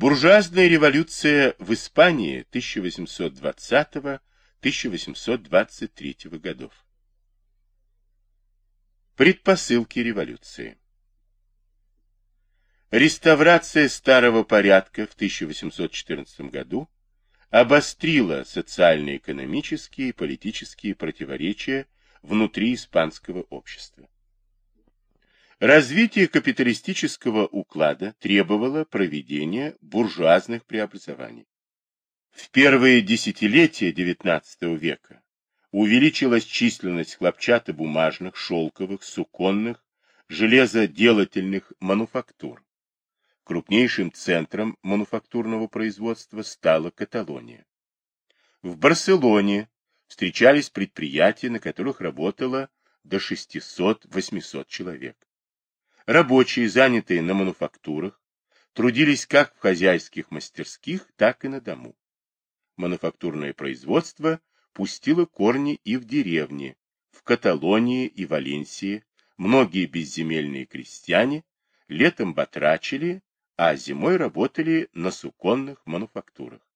Буржуазная революция в Испании 1820-1823 годов. Предпосылки революции. Реставрация старого порядка в 1814 году обострила социально-экономические и политические противоречия внутри испанского общества. Развитие капиталистического уклада требовало проведения буржуазных преобразований. В первые десятилетия XIX века увеличилась численность хлопчатобумажных, шелковых, суконных, железоделательных мануфактур. Крупнейшим центром мануфактурного производства стала Каталония. В Барселоне встречались предприятия, на которых работало до 600-800 человек. Рабочие, занятые на мануфактурах, трудились как в хозяйских мастерских, так и на дому. Мануфактурное производство пустило корни и в деревне, в Каталонии и Валенсии. Многие безземельные крестьяне летом батрачили, а зимой работали на суконных мануфактурах.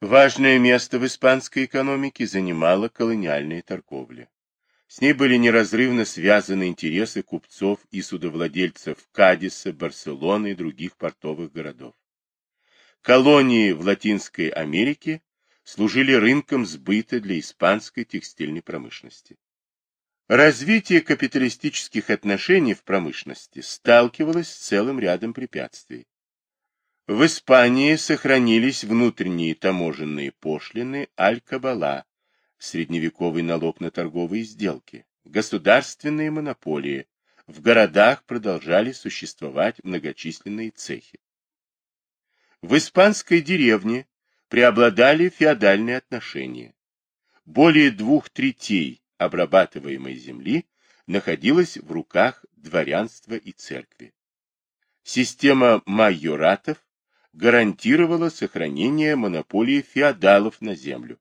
Важное место в испанской экономике занимала колониальная торговля. С ней были неразрывно связаны интересы купцов и судовладельцев Кадиса, Барселоны и других портовых городов. Колонии в Латинской Америке служили рынком сбыта для испанской текстильной промышленности. Развитие капиталистических отношений в промышленности сталкивалось с целым рядом препятствий. В Испании сохранились внутренние таможенные пошлины Аль-Кабала, средневековый налог на торговые сделки, государственные монополии, в городах продолжали существовать многочисленные цехи. В испанской деревне преобладали феодальные отношения. Более двух третей обрабатываемой земли находилось в руках дворянства и церкви. Система майоратов гарантировала сохранение монополии феодалов на землю.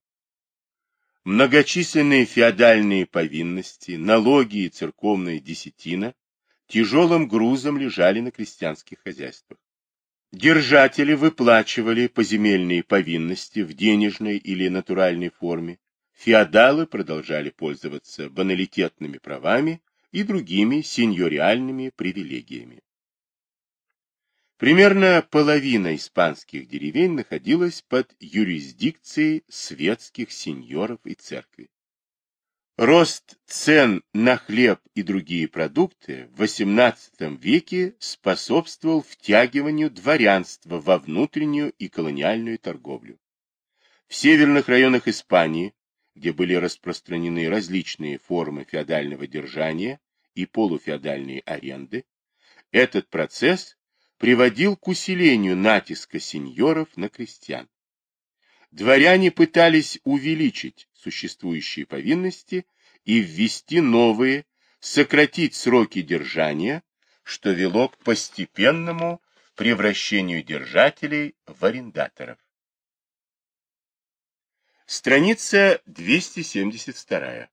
Многочисленные феодальные повинности, налоги и церковная десятина тяжелым грузом лежали на крестьянских хозяйствах. Держатели выплачивали поземельные повинности в денежной или натуральной форме, феодалы продолжали пользоваться баналитетными правами и другими сеньориальными привилегиями. Примерно половина испанских деревень находилась под юрисдикцией светских сеньоров и церкви. Рост цен на хлеб и другие продукты в XVIII веке способствовал втягиванию дворянства во внутреннюю и колониальную торговлю. В северных районах Испании, где были распространены различные формы феодального держания и полуфеодальные аренды, этот процесс приводил к усилению натиска сеньоров на крестьян. Дворяне пытались увеличить существующие повинности и ввести новые, сократить сроки держания, что вело к постепенному превращению держателей в арендаторов. Страница 272.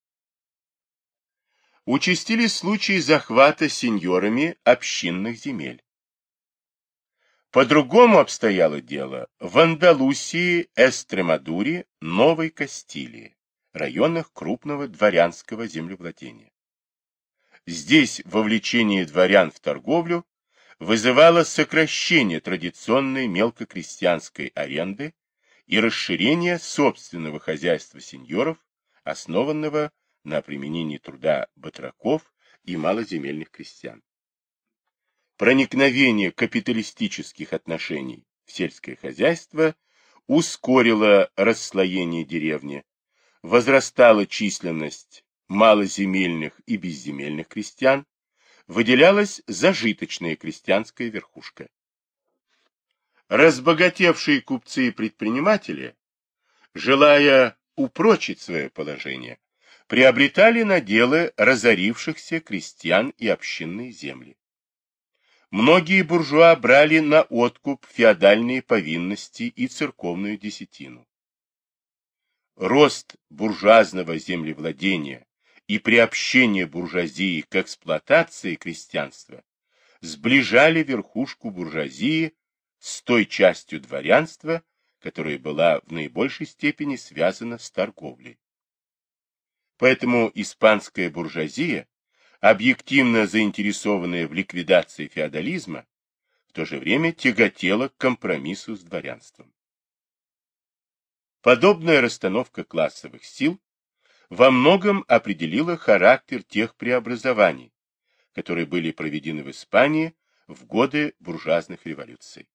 Участились случаи захвата сеньорами общинных земель. По-другому обстояло дело в Андалусии, Эстремадуре, Новой Кастилии, районах крупного дворянского землевладения. Здесь вовлечение дворян в торговлю вызывало сокращение традиционной мелкокрестьянской аренды и расширение собственного хозяйства сеньоров, основанного на применении труда батраков и малоземельных крестьян проникновение капиталистических отношений в сельское хозяйство ускорило расслоение деревни, возрастала численность малоземельных и безземельных крестьян, выделялась зажиточная крестьянская верхушка. Разбогатевшие купцы и предприниматели, желая упрочить свое положение, приобретали наделы разорившихся крестьян и общинные земли. Многие буржуа брали на откуп феодальные повинности и церковную десятину. Рост буржуазного землевладения и приобщение буржуазии к эксплуатации крестьянства сближали верхушку буржуазии с той частью дворянства, которая была в наибольшей степени связана с торговлей. Поэтому испанская буржуазия, объективно заинтересованная в ликвидации феодализма, в то же время тяготела к компромиссу с дворянством. Подобная расстановка классовых сил во многом определила характер тех преобразований, которые были проведены в Испании в годы буржуазных революций.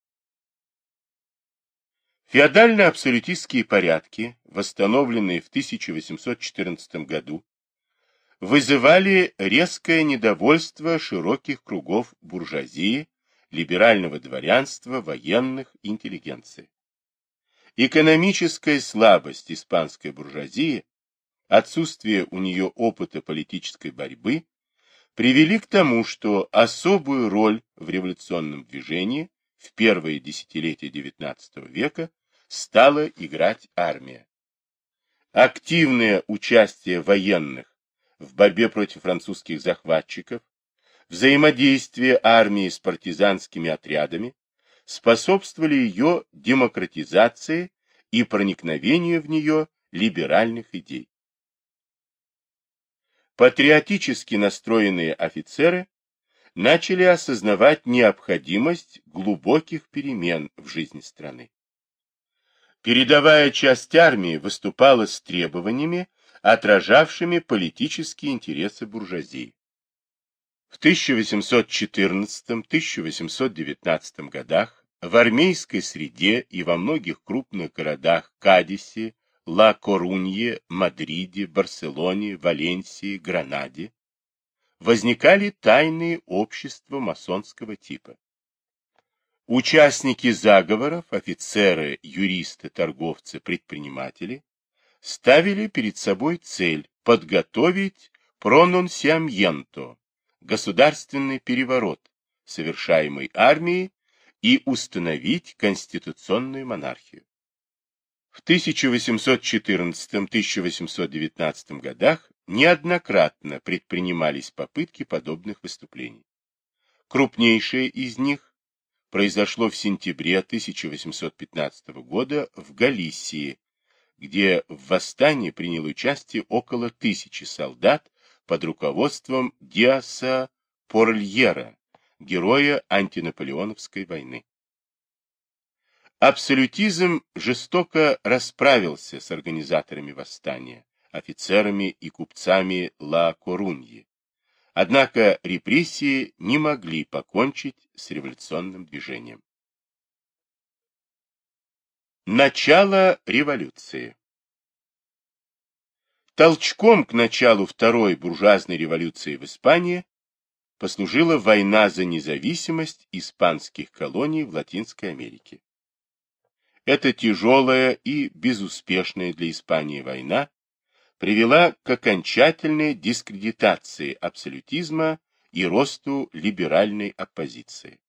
Феодально-абсолютистские порядки, восстановленные в 1814 году, вызывали резкое недовольство широких кругов буржуазии, либерального дворянства, военных, интеллигенции. Экономическая слабость испанской буржуазии, отсутствие у нее опыта политической борьбы привели к тому, что особую роль в революционном движении в первые десятилетия XIX века стала играть армия. Активное участие военных в борьбе против французских захватчиков, взаимодействие армии с партизанскими отрядами способствовали ее демократизации и проникновению в нее либеральных идей. Патриотически настроенные офицеры начали осознавать необходимость глубоких перемен в жизни страны. Передовая часть армии выступала с требованиями, отражавшими политические интересы буржуазии. В 1814-1819 годах в армейской среде и во многих крупных городах Кадисе, Ла-Корунье, Мадриде, Барселоне, Валенсии, Гранаде возникали тайные общества масонского типа. Участники заговоров, офицеры, юристы, торговцы, предприниматели ставили перед собой цель подготовить пронунсиамьенто, государственный переворот, совершаемый армией, и установить конституционную монархию. В 1814-1819 годах неоднократно предпринимались попытки подобных выступлений. Крупнейшее из них произошло в сентябре 1815 года в Галисии, где в восстании приняло участие около тысячи солдат под руководством Диаса Порльера, героя антинаполеоновской войны. Абсолютизм жестоко расправился с организаторами восстания, офицерами и купцами Ла Коруньи. Однако репрессии не могли покончить с революционным движением. Начало революции Толчком к началу Второй буржуазной революции в Испании послужила война за независимость испанских колоний в Латинской Америке. Эта тяжелая и безуспешная для Испании война привела к окончательной дискредитации абсолютизма и росту либеральной оппозиции.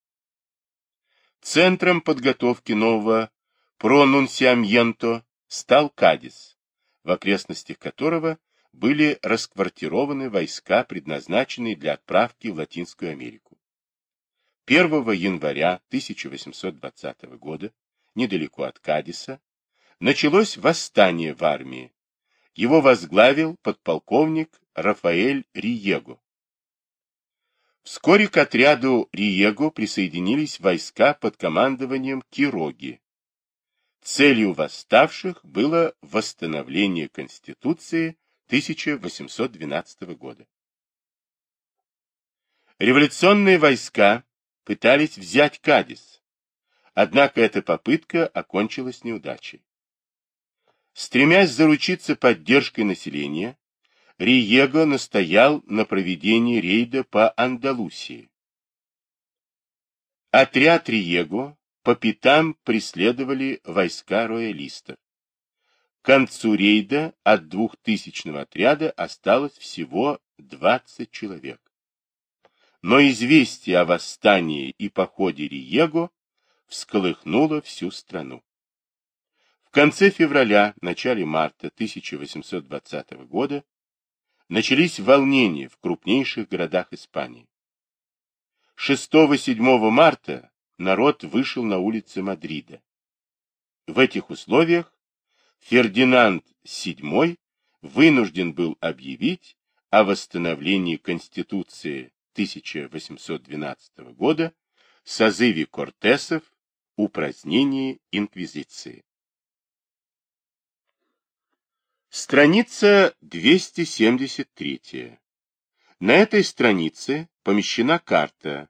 Центром подготовки нового пронунсиамьенто стал Кадис, в окрестностях которого были расквартированы войска, предназначенные для отправки в Латинскую Америку. 1 января 1820 года, недалеко от Кадиса, началось восстание в армии. Его возглавил подполковник Рафаэль Риего. Вскоре к отряду Риего присоединились войска под командованием Кироги. Целью восставших было восстановление Конституции 1812 года. Революционные войска пытались взять Кадис, однако эта попытка окончилась неудачей. Стремясь заручиться поддержкой населения, Риего настоял на проведении рейда по Андалусии. Отряд Риего по пятам преследовали войска роялистов. К концу рейда от двухтысячного отряда осталось всего 20 человек. Но известие о восстании и походе Риего всколыхнуло всю страну. В конце февраля, начале марта 1820 года начались волнения в крупнейших городах Испании. 6-7 марта народ вышел на улицы Мадрида. В этих условиях Фердинанд VII вынужден был объявить о восстановлении Конституции 1812 года, созыве Кортесов, упразднении Инквизиции. Страница 273. На этой странице помещена карта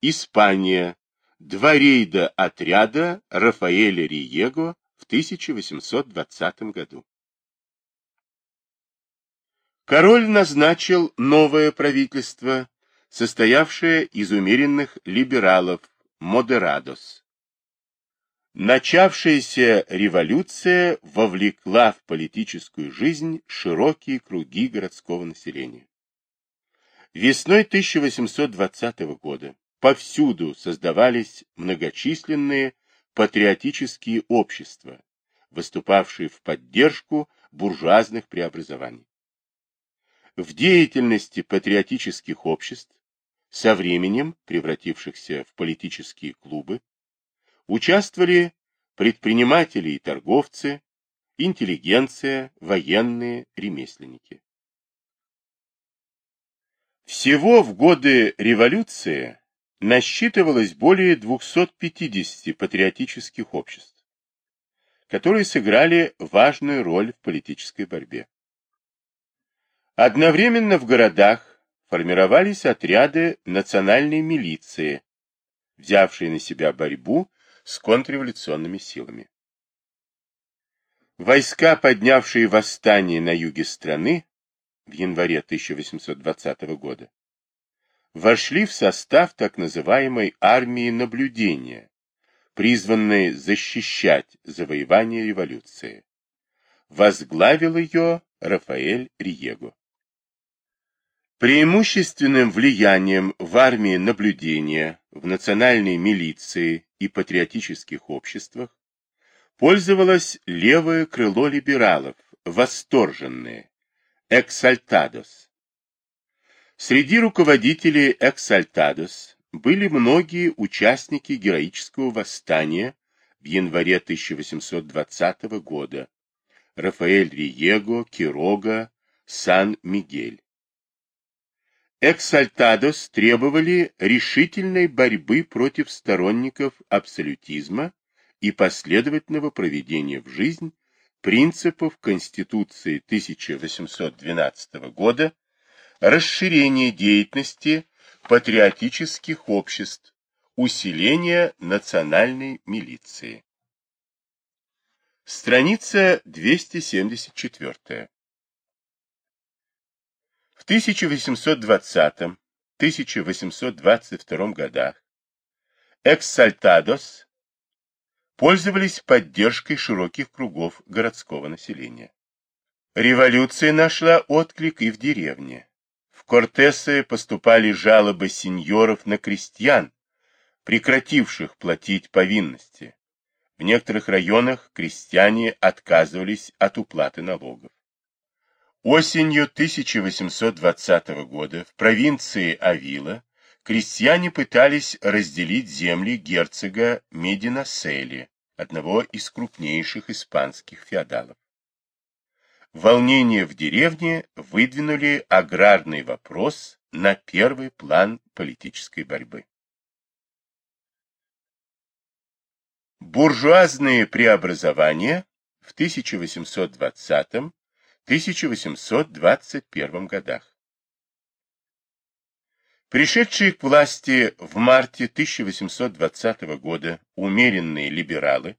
Испания, два рейда отряда Рафаэля Риего в 1820 году. Король назначил новое правительство, состоявшее из умеренных либералов, модерадос. Начавшаяся революция вовлекла в политическую жизнь широкие круги городского населения. Весной 1820 года повсюду создавались многочисленные патриотические общества, выступавшие в поддержку буржуазных преобразований. В деятельности патриотических обществ, со временем превратившихся в политические клубы, Участвовали предприниматели и торговцы, интеллигенция, военные, ремесленники. Всего в годы революции насчитывалось более 250 патриотических обществ, которые сыграли важную роль в политической борьбе. Одновременно в городах формировались отряды национальной милиции, взявшие на себя борьбу с контрреволюционными силами. Войска, поднявшие восстание на юге страны в январе 1820 года, вошли в состав так называемой армии наблюдения, призванной защищать завоевание революции. Возглавил ее Рафаэль Риего. Преимущественным влиянием в армии наблюдения, в национальной милиции и патриотических обществах пользовалось левое крыло либералов, восторженное, эксальтадос. Среди руководителей эксальтадос были многие участники героического восстания в январе 1820 года, Рафаэль Риего, Кирога, Сан-Мигель. Эксальтадос требовали решительной борьбы против сторонников абсолютизма и последовательного проведения в жизнь принципов Конституции 1812 года, расширения деятельности патриотических обществ, усиления национальной милиции. Страница 274. В 1820-1822 годах эксальтадос пользовались поддержкой широких кругов городского населения. Революция нашла отклик и в деревне. Кортесы поступали жалобы сеньоров на крестьян, прекративших платить повинности. В некоторых районах крестьяне отказывались от уплаты налогов. Осенью 1820 года в провинции Авила крестьяне пытались разделить земли герцога Мединасели, одного из крупнейших испанских феодалов. Волнения в деревне выдвинули аграрный вопрос на первый план политической борьбы. Буржуазные преобразования в 1820 1821 годах. Пришедшие к власти в марте 1820 года умеренные либералы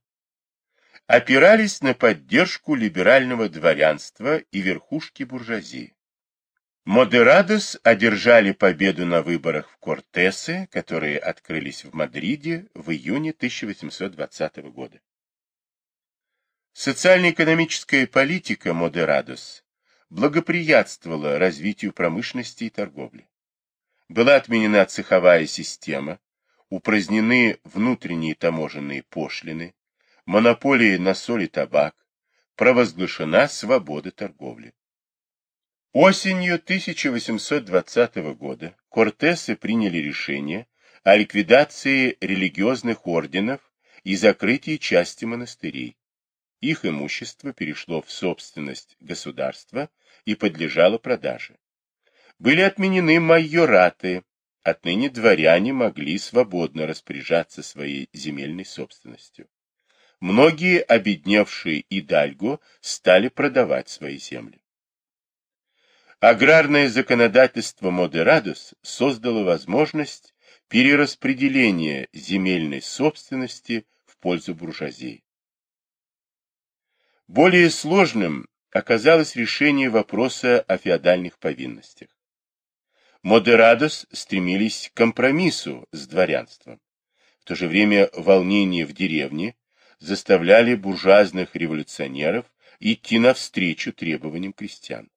опирались на поддержку либерального дворянства и верхушки буржуазии. Модерадос одержали победу на выборах в Кортесе, которые открылись в Мадриде в июне 1820 года. Социально-экономическая политика Модерадос благоприятствовала развитию промышленности и торговли. Была отменена цеховая система, упразднены внутренние таможенные пошлины, монополии на соль и табак, провозглашена свобода торговли. Осенью 1820 года Кортесы приняли решение о ликвидации религиозных орденов и закрытии части монастырей. Их имущество перешло в собственность государства и подлежало продаже. Были отменены майораты, отныне дворяне могли свободно распоряжаться своей земельной собственностью. Многие обедневшие идальго стали продавать свои земли. Аграрное законодательство Модерадос создало возможность перераспределения земельной собственности в пользу буржуазии. Более сложным оказалось решение вопроса о феодальных повинностях. Модерадос стремились к компромиссу с дворянством. В то же время волнения в деревне заставляли буржуазных революционеров идти навстречу требованиям крестьян.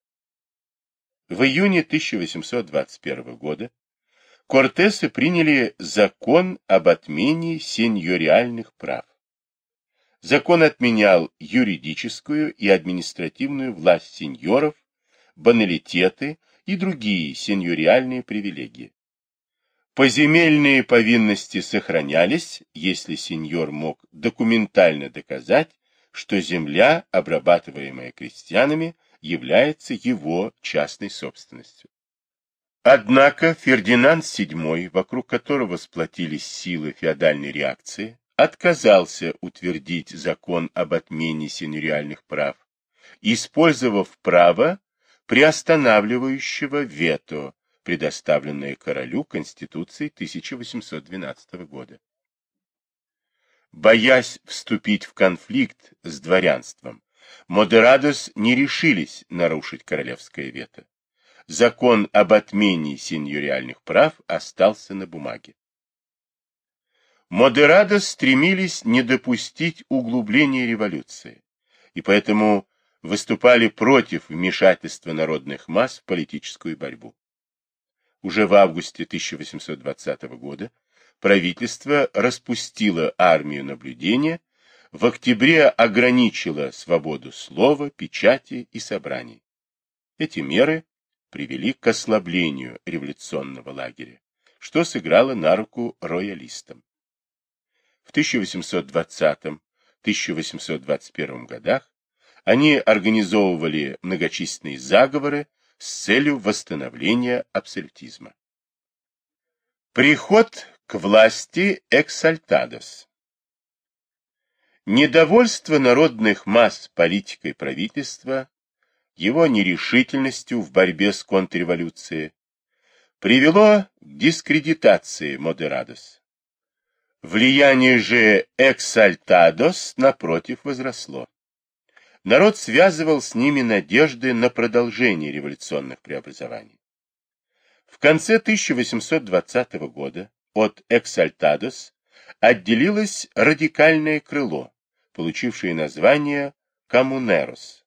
В июне 1821 года Кортесы приняли закон об отмене сеньориальных прав. Закон отменял юридическую и административную власть сеньоров, баналитеты и другие сеньориальные привилегии. Поземельные повинности сохранялись, если сеньор мог документально доказать, что земля, обрабатываемая крестьянами, является его частной собственностью. Однако Фердинанд VII, вокруг которого сплотились силы феодальной реакции, отказался утвердить закон об отмене сеньориальных прав, использовав право приостанавливающего вето, предоставленное королю Конституцией 1812 года. Боясь вступить в конфликт с дворянством, Модерадос не решились нарушить королевское вето. Закон об отмене сеньориальных прав остался на бумаге. Модерадос стремились не допустить углубления революции, и поэтому выступали против вмешательства народных масс в политическую борьбу. Уже в августе 1820 года правительство распустило армию наблюдения, в октябре ограничило свободу слова, печати и собраний. Эти меры привели к ослаблению революционного лагеря, что сыграло на руку роялистам. В 1820-1821 годах они организовывали многочисленные заговоры с целью восстановления абсолютизма. Приход к власти Эксальтадос Недовольство народных масс политикой правительства, его нерешительностью в борьбе с контрреволюцией, привело к дискредитации Модерадос. Влияние же Эксальтадос, напротив, возросло. Народ связывал с ними надежды на продолжение революционных преобразований. В конце 1820 года от Эксальтадос отделилось радикальное крыло, получившее название Коммунерос.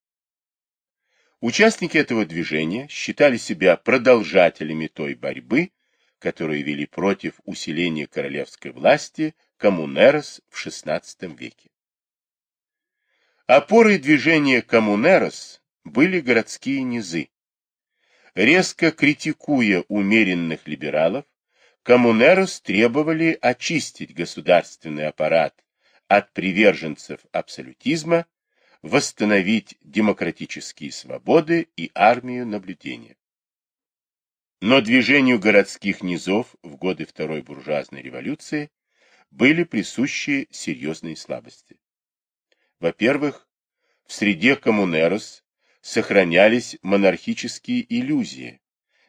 Участники этого движения считали себя продолжателями той борьбы, которые вели против усиления королевской власти коммунерос в XVI веке. Опорой движения коммунерос были городские низы. Резко критикуя умеренных либералов, коммунерос требовали очистить государственный аппарат от приверженцев абсолютизма, восстановить демократические свободы и армию наблюдения. Но движению городских низов в годы Второй буржуазной революции были присущи серьезные слабости. Во-первых, в среде коммунерос сохранялись монархические иллюзии,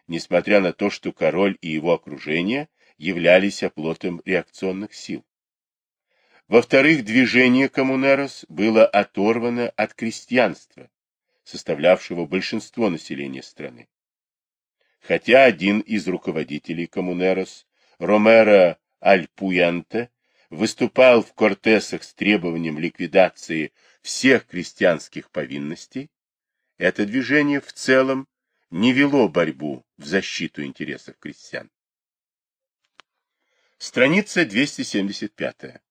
несмотря на то, что король и его окружение являлись оплотом реакционных сил. Во-вторых, движение коммунерос было оторвано от крестьянства, составлявшего большинство населения страны хотя один из руководителей Коммунерос, Ромеро Альпуянте, выступал в Кортесах с требованием ликвидации всех крестьянских повинностей, это движение в целом не вело борьбу в защиту интересов крестьян. Страница 275.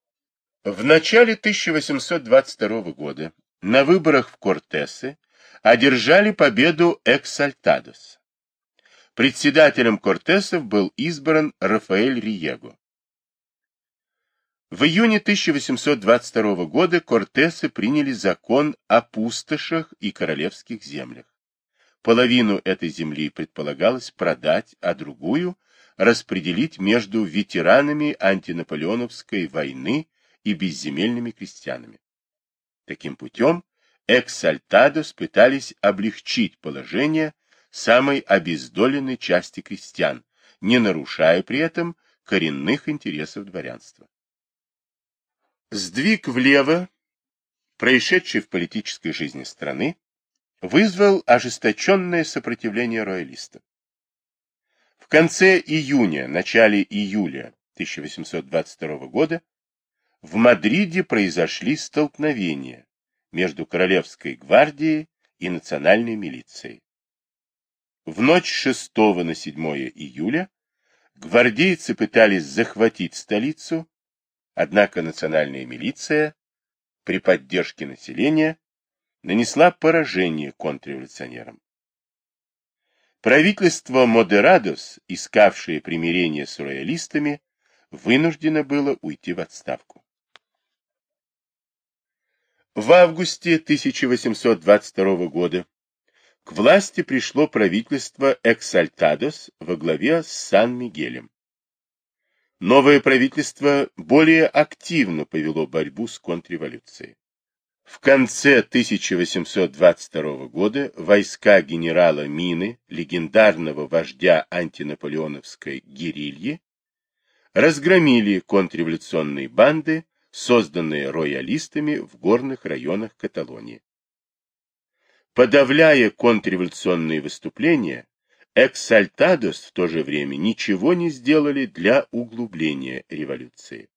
В начале 1822 года на выборах в Кортесы одержали победу Эксальтадос. Председателем Кортесов был избран Рафаэль Риего. В июне 1822 года Кортесы приняли закон о пустошах и королевских землях. Половину этой земли предполагалось продать, а другую распределить между ветеранами антинаполеоновской войны и безземельными крестьянами. Таким путем эксальтадос пытались облегчить положение самой обездоленной части крестьян, не нарушая при этом коренных интересов дворянства. Сдвиг влево, происшедший в политической жизни страны, вызвал ожесточенное сопротивление роялистов. В конце июня, начале июля 1822 года в Мадриде произошли столкновения между Королевской гвардией и национальной милицией. В ночь 6 на 7 июля гвардейцы пытались захватить столицу, однако национальная милиция при поддержке населения нанесла поражение контрреволюционерам. Правительство Модерадос, искавшее примирение с роялистами, вынуждено было уйти в отставку. В августе 1822 года к власти пришло правительство Эксальтадос во главе с Сан-Мигелем. Новое правительство более активно повело борьбу с контрреволюцией. В конце 1822 года войска генерала Мины, легендарного вождя антинаполеоновской герильи, разгромили контрреволюционные банды, созданные роялистами в горных районах Каталонии. Подавляя контрреволюционные выступления, Эксальтадос в то же время ничего не сделали для углубления революции.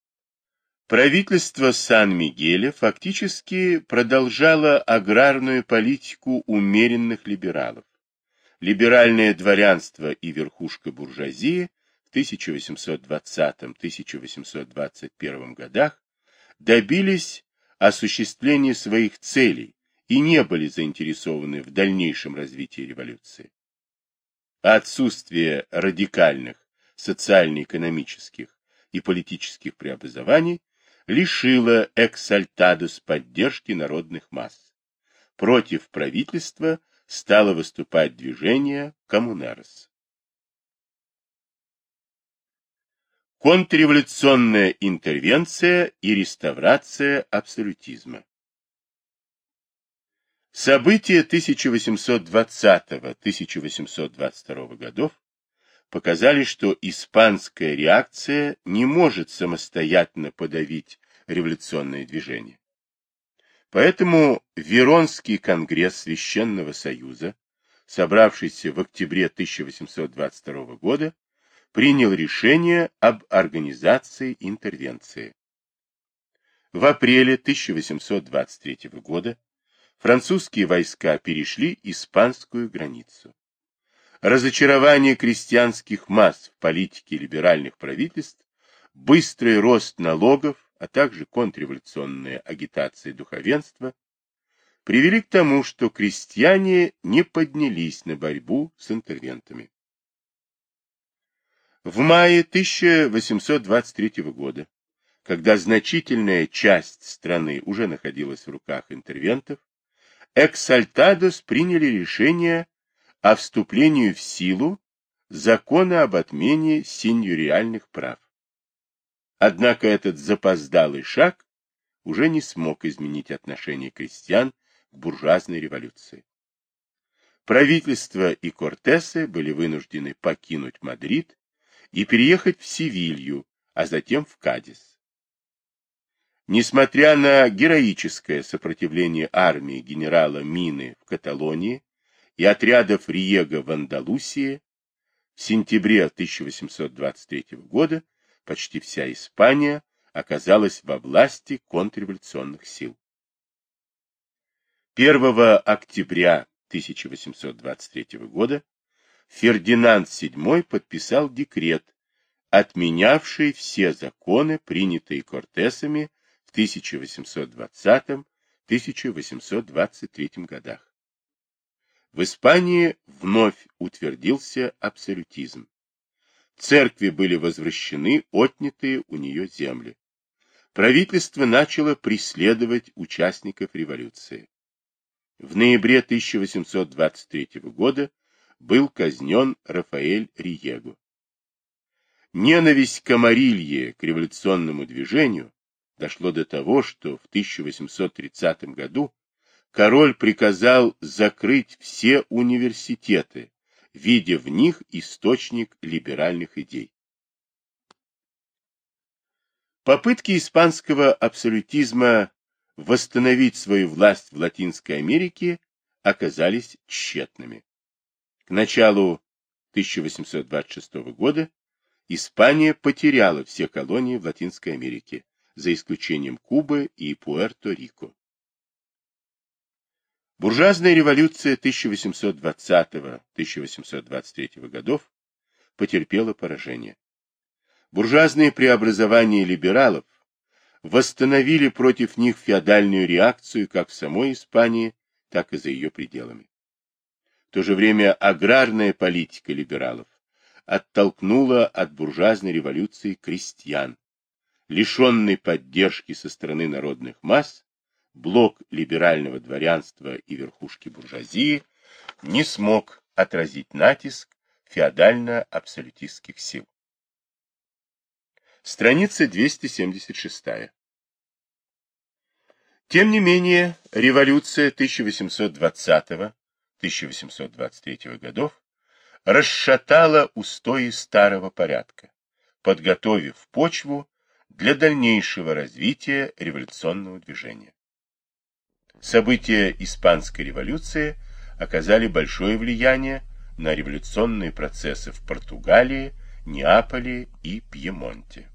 Правительство Сан-Мигеля фактически продолжало аграрную политику умеренных либералов. Либеральное дворянство и верхушка буржуазии в 1820-1821 годах добились осуществления своих целей и не были заинтересованы в дальнейшем развитии революции. Отсутствие радикальных социально-экономических и политических преобразований лишила Эксальтадос поддержки народных масс. Против правительства стало выступать движение Коммунерос. Контрреволюционная интервенция и реставрация абсолютизма События 1820-1822 годов показали, что испанская реакция не может самостоятельно подавить революционное движение. Поэтому Веронский конгресс Священного Союза, собравшийся в октябре 1822 года, принял решение об организации интервенции. В апреле 1823 года французские войска перешли испанскую границу. Разочарование крестьянских масс в политике либеральных правительств, быстрый рост налогов, а также контрреволюционная агитация духовенства привели к тому, что крестьяне не поднялись на борьбу с интервентами. В мае 1823 года, когда значительная часть страны уже находилась в руках интервентов, Эксальтадос приняли решение о вступлении в силу закона об отмене синьюриальных прав. Однако этот запоздалый шаг уже не смог изменить отношение крестьян к буржуазной революции. Правительство и Кортесы были вынуждены покинуть Мадрид и переехать в Севилью, а затем в Кадис. Несмотря на героическое сопротивление армии генерала Мины в Каталонии, и отрядов Риего в Андалусии, в сентябре 1823 года почти вся Испания оказалась во власти контрреволюционных сил. 1 октября 1823 года Фердинанд VII подписал декрет, отменявший все законы, принятые Кортесами 1820-1823 годах. В Испании вновь утвердился абсолютизм. Церкви были возвращены отнятые у нее земли. правительство начало преследовать участников революции. В ноябре 1823 года был казнен Рафаэль Риего. Ненависть Камарилье к революционному движению дошло до того, что в 1830 году король приказал закрыть все университеты, видя в них источник либеральных идей. Попытки испанского абсолютизма восстановить свою власть в Латинской Америке оказались тщетными. К началу 1826 года Испания потеряла все колонии в Латинской Америке, за исключением Кубы и Пуэрто-Рико. Буржуазная революция 1820-1823 годов потерпела поражение. Буржуазные преобразования либералов восстановили против них феодальную реакцию как в самой Испании, так и за ее пределами. В то же время аграрная политика либералов оттолкнула от буржуазной революции крестьян. Лишенный поддержки со стороны народных масс, блок либерального дворянства и верхушки буржуазии не смог отразить натиск феодально-абсолютистских сил. Страница 276. Тем не менее, революция 1820-1823 годов расшатала устои старого порядка, подготовив почву для дальнейшего развития революционного движения. События Испанской революции оказали большое влияние на революционные процессы в Португалии, Неаполе и Пьемонте.